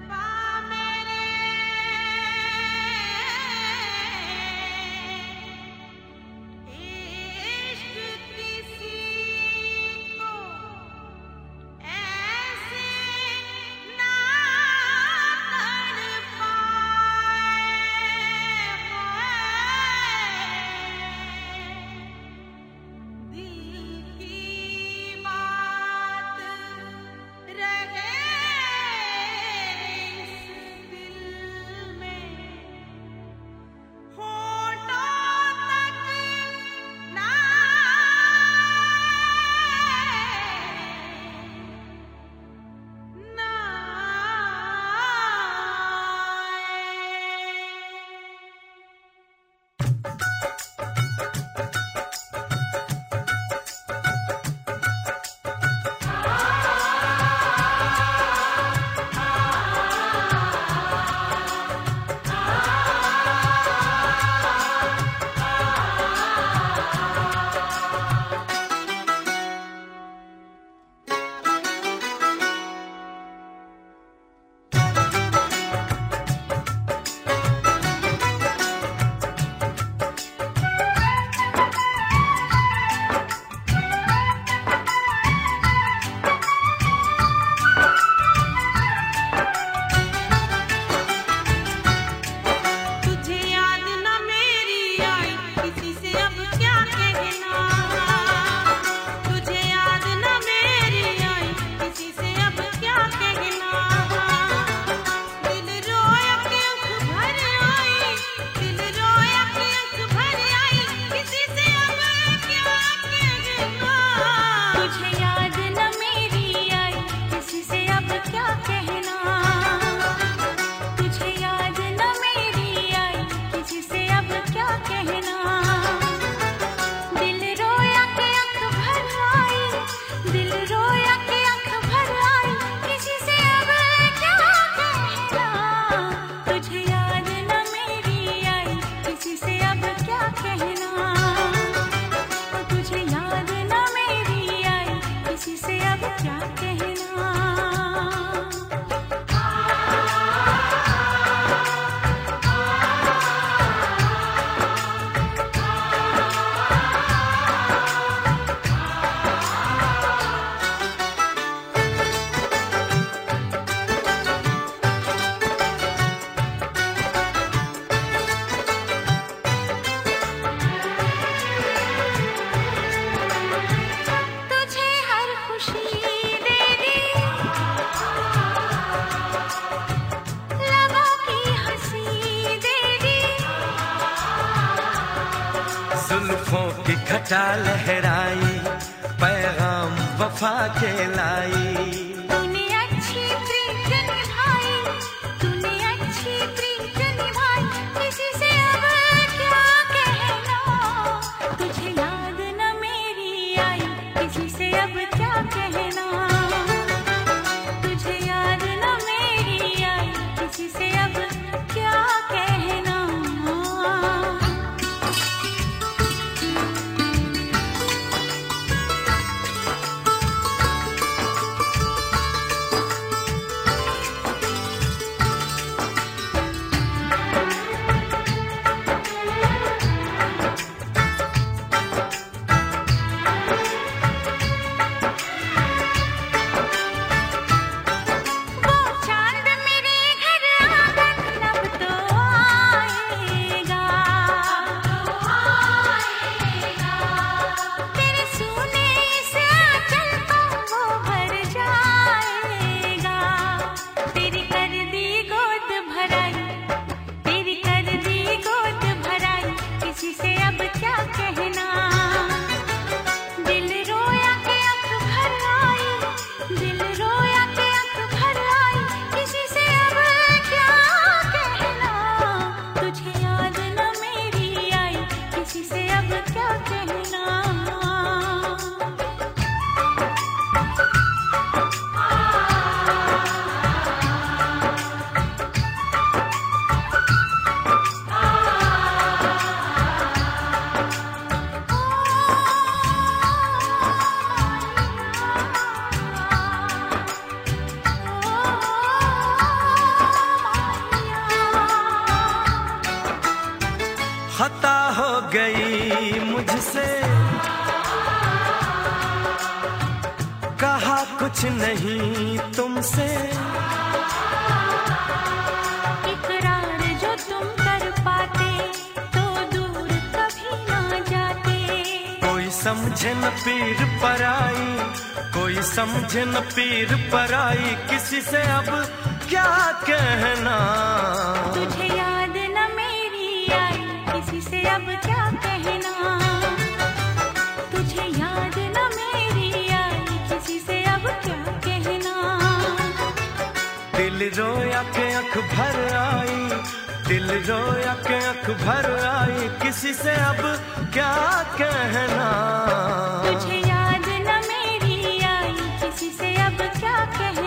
goodbye. लहराई पैगाम वफा के लाई। कुछ नहीं तुमसे। इकरार जो तुम कर पाते तो दूर कभी ना जाते। कोई समझे न पीर पराई कोई समझे न पीर पराई किसी से अब क्या कहना? तुझे रोया के अख भर आई, दिल रोया के अख भर आई, किसी से अब क्या कहना? तुझे याद न मेरी आई, किसी से अब क्या कहना?